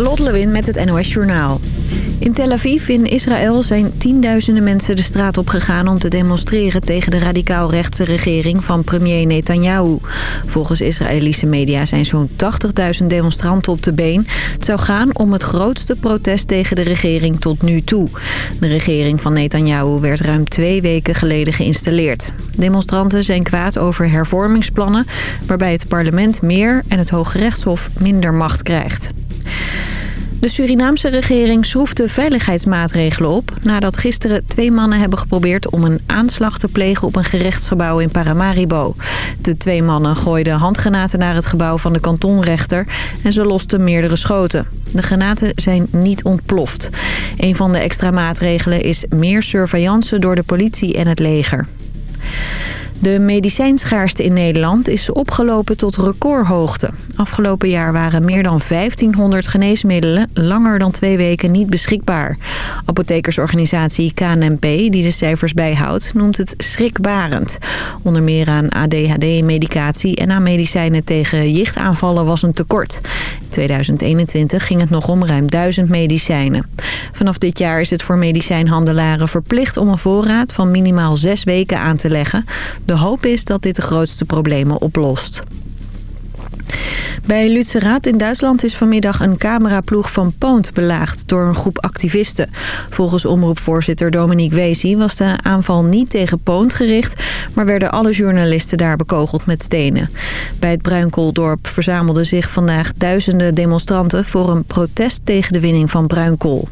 Lot Lewin met het NOS Journaal. In Tel Aviv in Israël zijn tienduizenden mensen de straat op gegaan om te demonstreren tegen de radicaal-rechtse regering van premier Netanyahu. Volgens Israëlische media zijn zo'n 80.000 demonstranten op de been. Het zou gaan om het grootste protest tegen de regering tot nu toe. De regering van Netanyahu werd ruim twee weken geleden geïnstalleerd. Demonstranten zijn kwaad over hervormingsplannen waarbij het parlement meer en het Hoge Rechtshof minder macht krijgt. De Surinaamse regering schroeft de veiligheidsmaatregelen op... nadat gisteren twee mannen hebben geprobeerd om een aanslag te plegen... op een gerechtsgebouw in Paramaribo. De twee mannen gooiden handgranaten naar het gebouw van de kantonrechter... en ze losten meerdere schoten. De granaten zijn niet ontploft. Een van de extra maatregelen is meer surveillance door de politie en het leger. De medicijnschaarste in Nederland is opgelopen tot recordhoogte. Afgelopen jaar waren meer dan 1500 geneesmiddelen langer dan twee weken niet beschikbaar. Apothekersorganisatie KNMP, die de cijfers bijhoudt, noemt het schrikbarend. Onder meer aan ADHD-medicatie en aan medicijnen tegen jichtaanvallen was een tekort. In 2021 ging het nog om ruim 1000 medicijnen. Vanaf dit jaar is het voor medicijnhandelaren verplicht om een voorraad van minimaal zes weken aan te leggen. De hoop is dat dit de grootste problemen oplost. Bij Lützerath in Duitsland is vanmiddag een cameraploeg van Poont belaagd door een groep activisten. Volgens omroepvoorzitter Dominique Wezi was de aanval niet tegen Poont gericht, maar werden alle journalisten daar bekogeld met stenen. Bij het Bruinkooldorp verzamelden zich vandaag duizenden demonstranten voor een protest tegen de winning van bruinkool.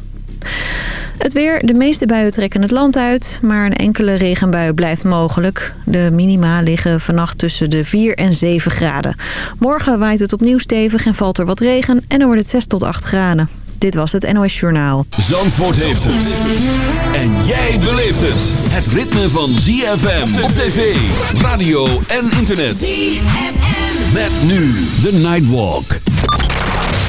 Het weer, de meeste buien trekken het land uit, maar een enkele regenbui blijft mogelijk. De minima liggen vannacht tussen de 4 en 7 graden. Morgen waait het opnieuw stevig en valt er wat regen en dan wordt het 6 tot 8 graden. Dit was het NOS Journaal. Zandvoort heeft het. En jij beleeft het. Het ritme van ZFM op tv, radio en internet. ZFM. Met nu de Nightwalk.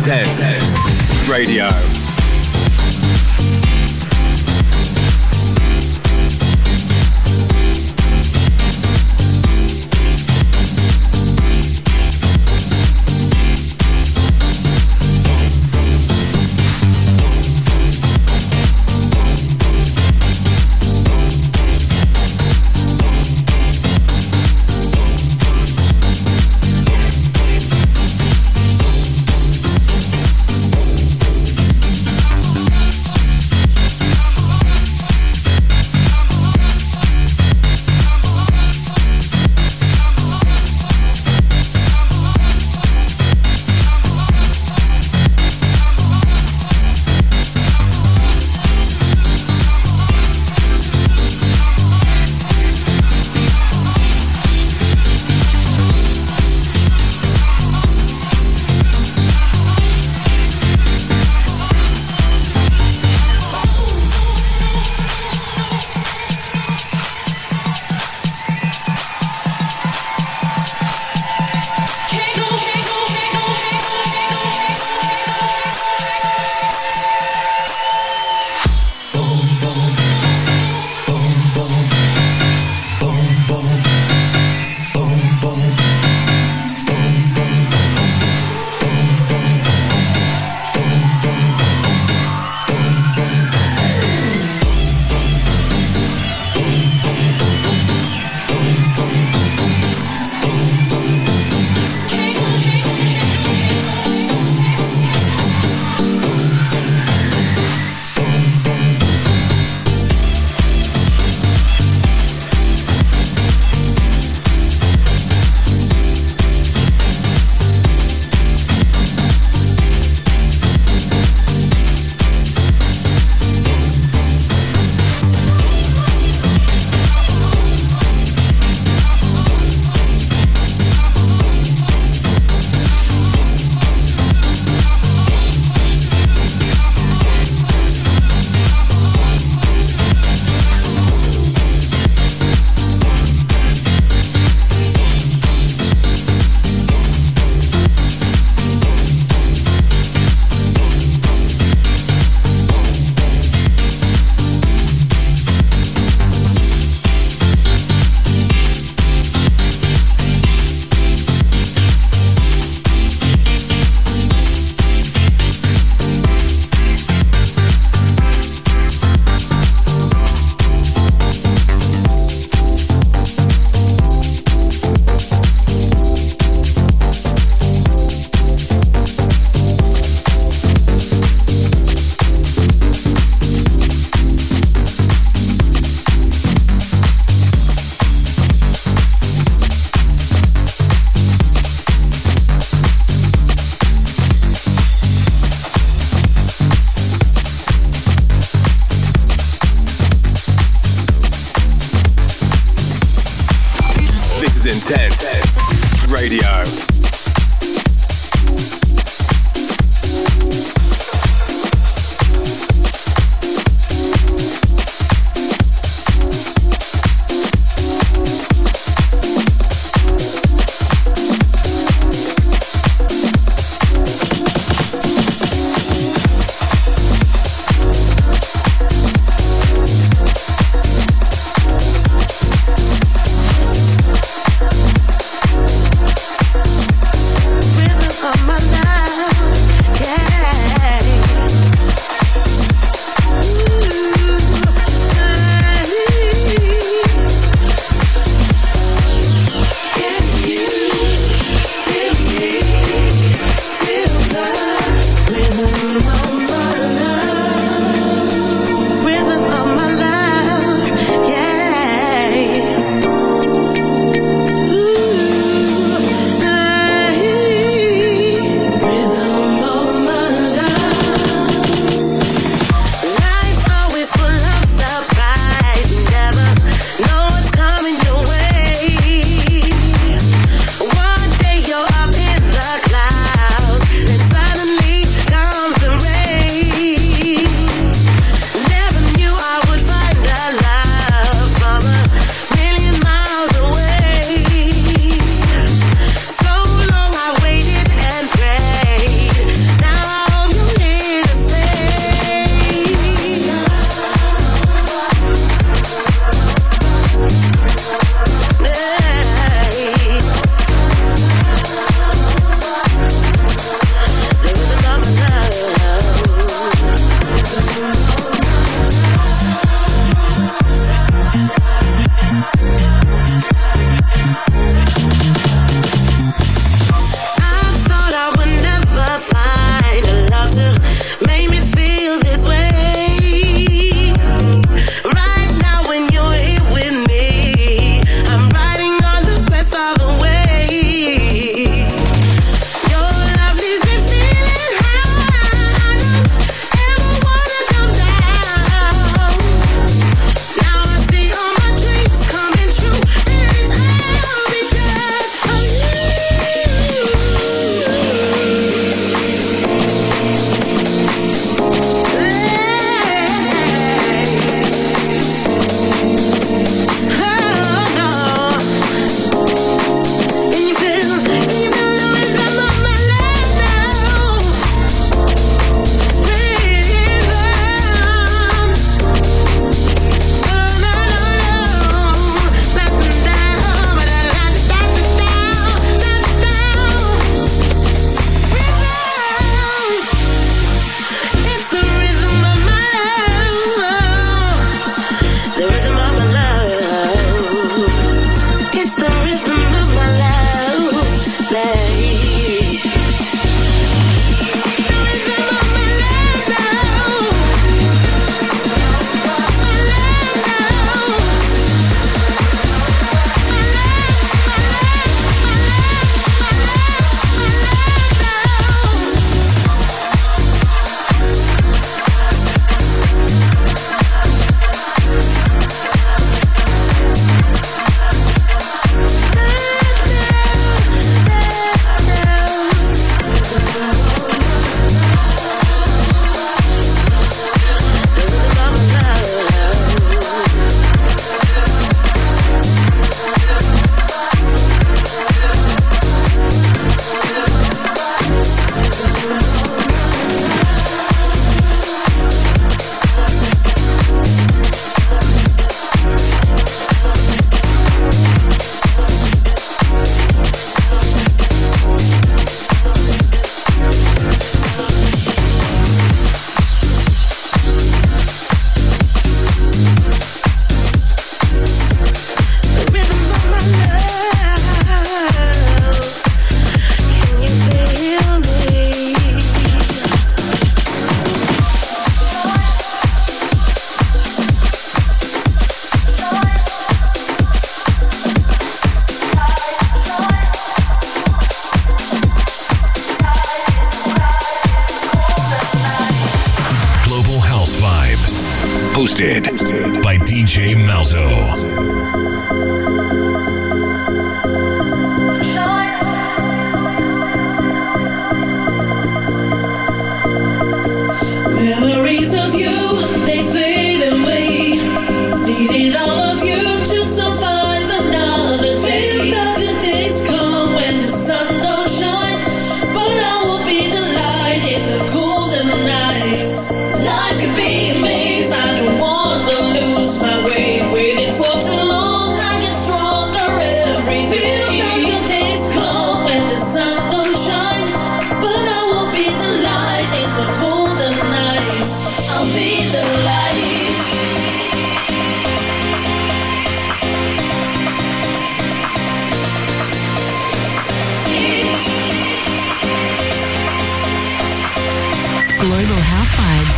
Is Intense Radio.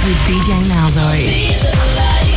with DJ Malzo.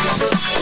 Kom.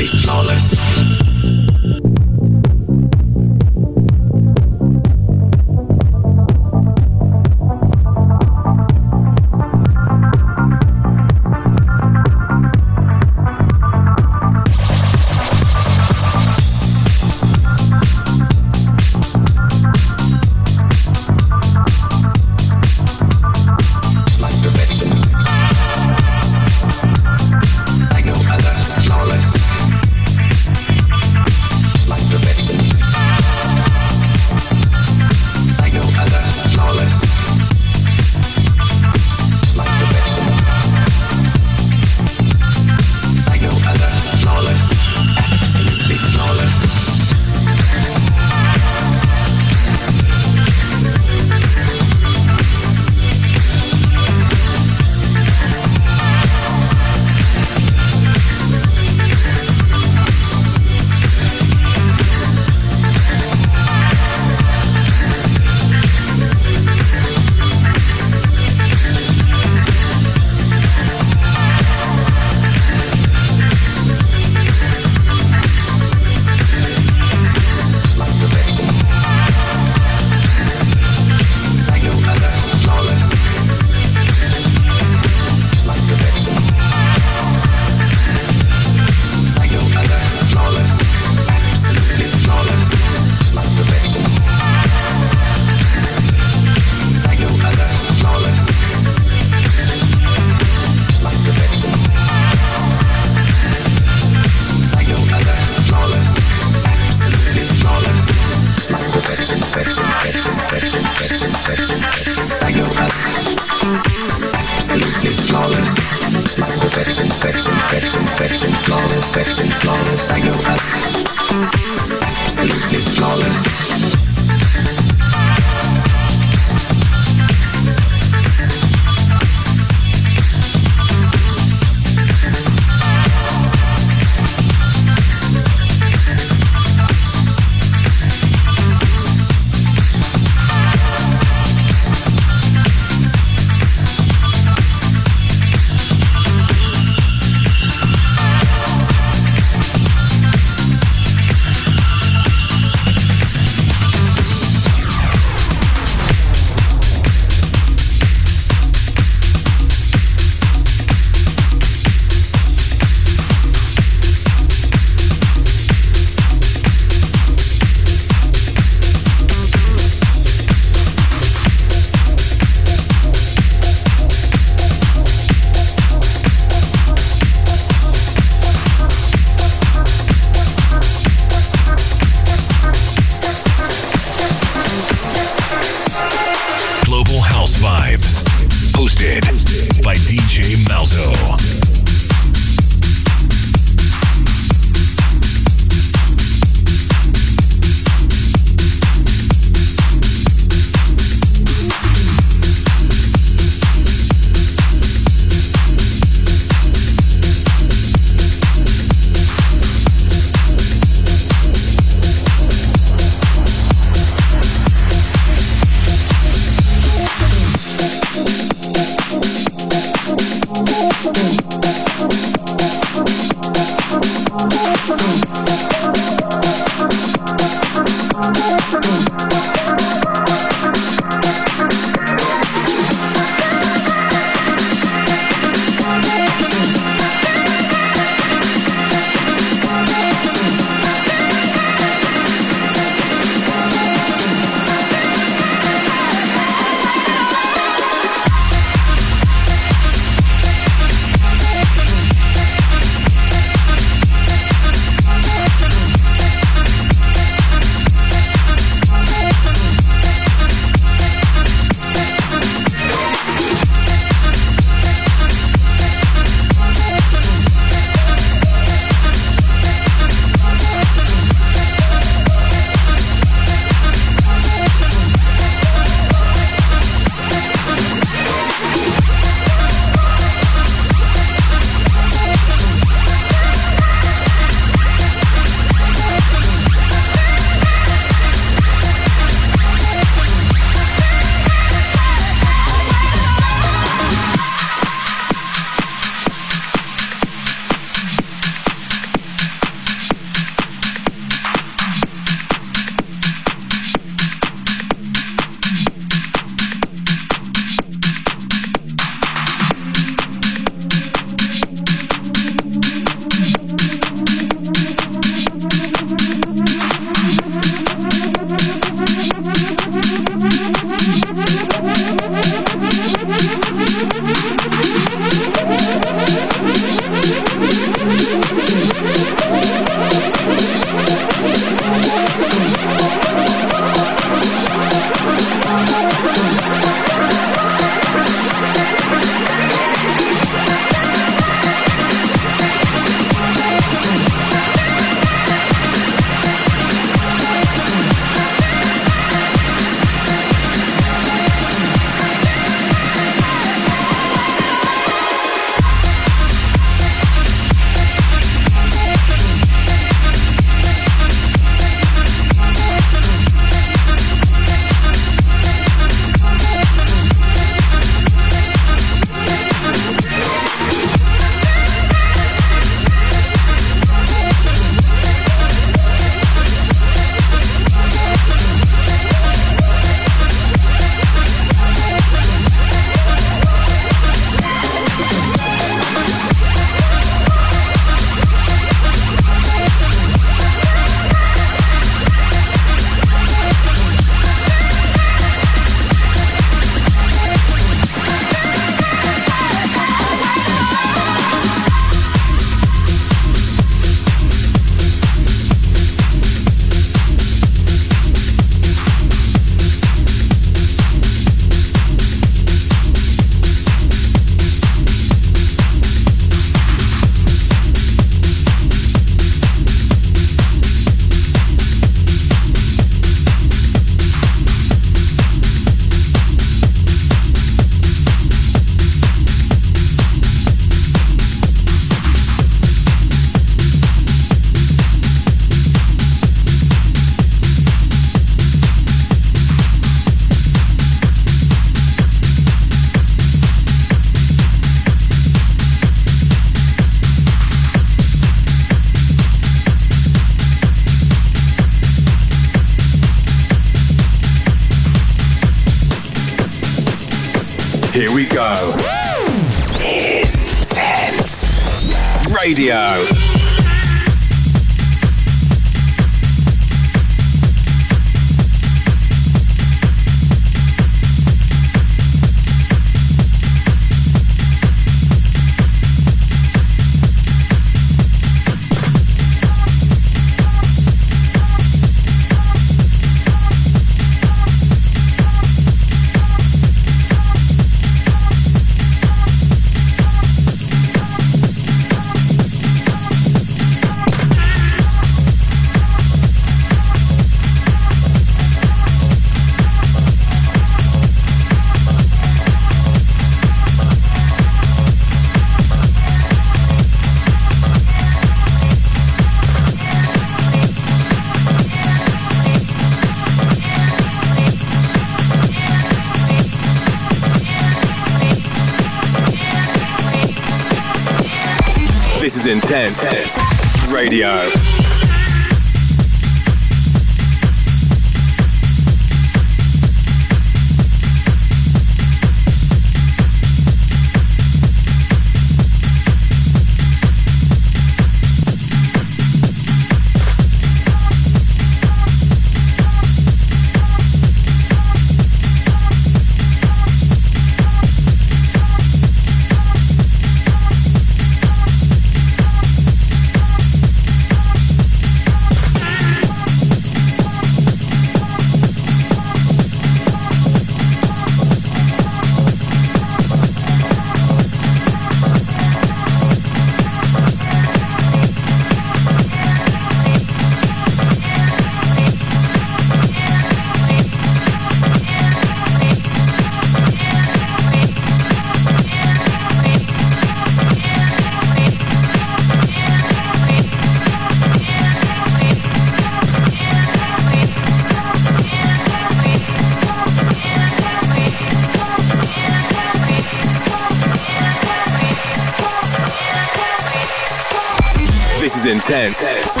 Intense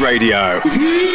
Radio.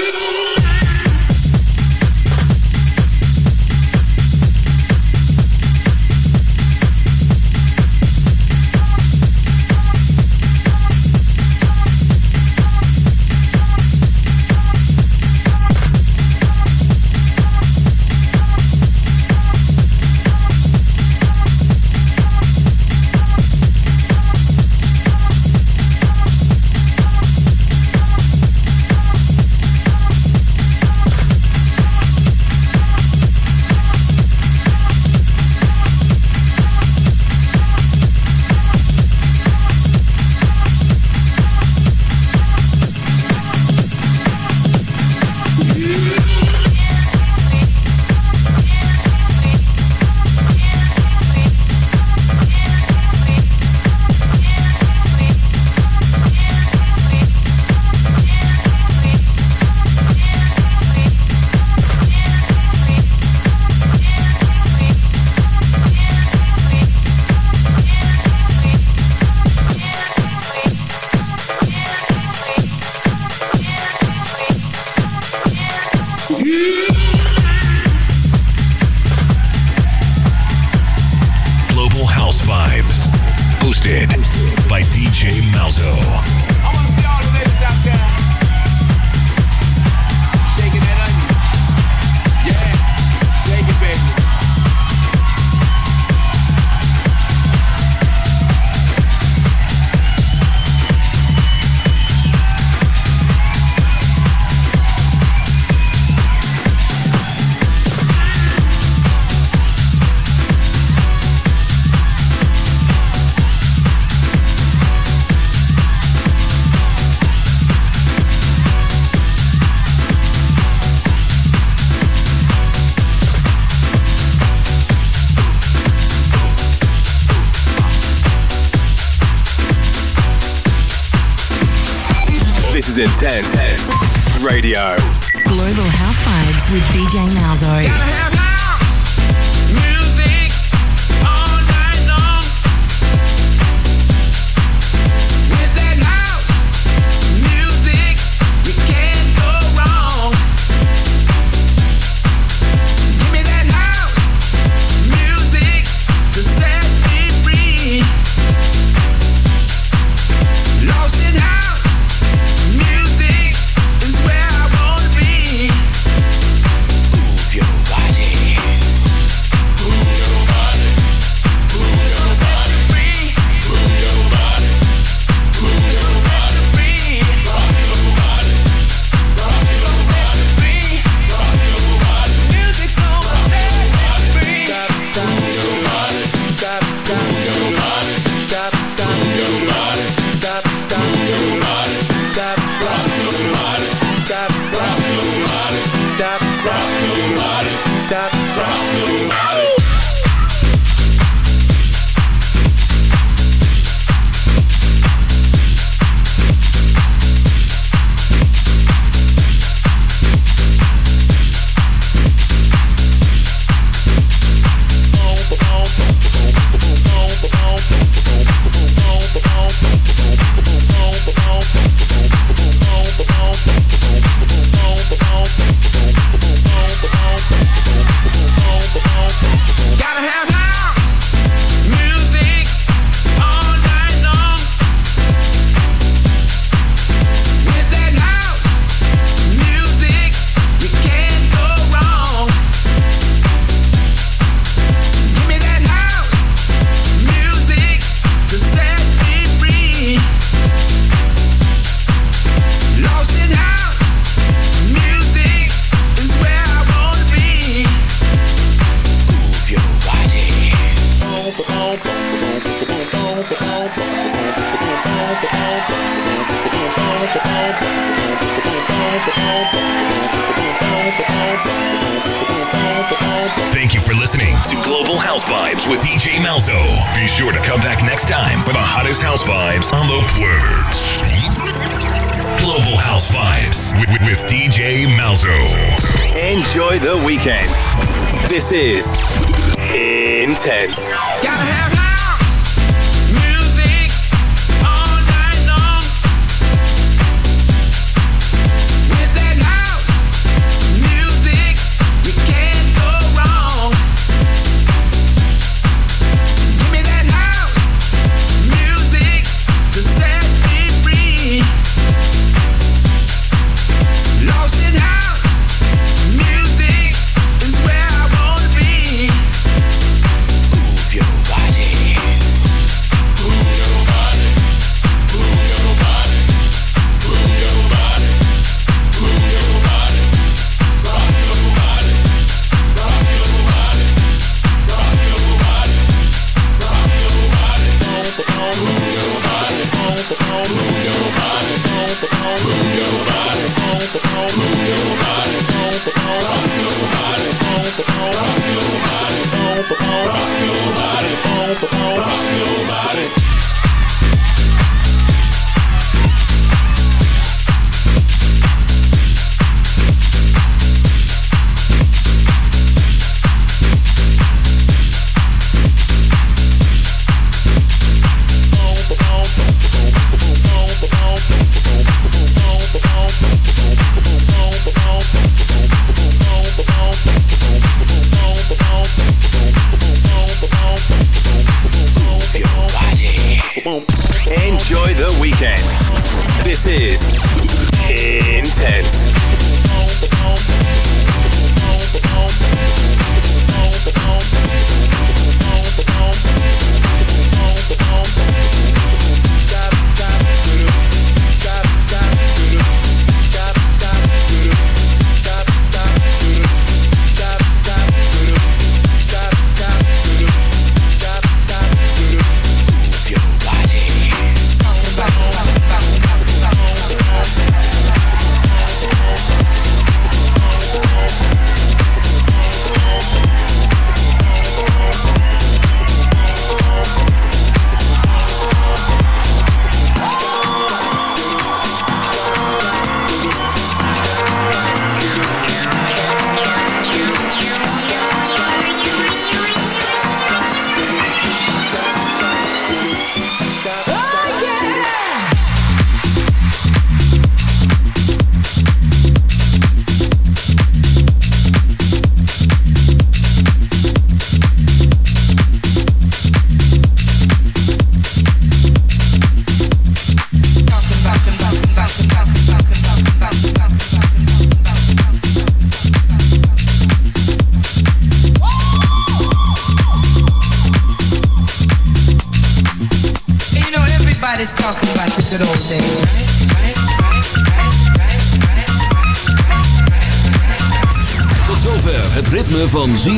Thank you for listening to Global House Vibes with DJ Malzo. Be sure to come back next time for the hottest house vibes on the planet. Global House Vibes with, with DJ Malzo. Enjoy the weekend. This is Intense. Enjoy the weekend. This is Intense. Got